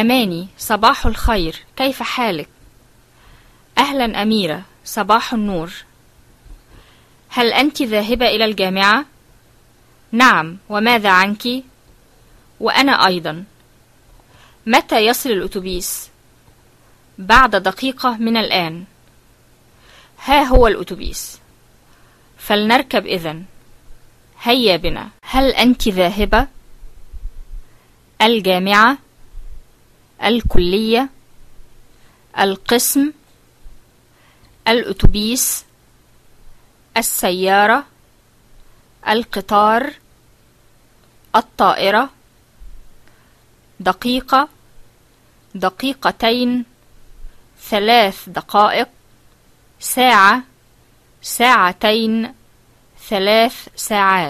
أماني صباح الخير كيف حالك؟ أهلا أميرة صباح النور هل أنت ذاهبة إلى الجامعة؟ نعم وماذا عنك؟ وأنا أيضا متى يصل الأتوبيس؟ بعد دقيقة من الآن ها هو الأتوبيس فلنركب إذن هيا بنا هل أنت ذاهبة؟ الجامعة الكلية القسم الأتوبيس السيارة القطار الطائرة دقيقة دقيقتين ثلاث دقائق ساعة ساعتين ثلاث ساعات.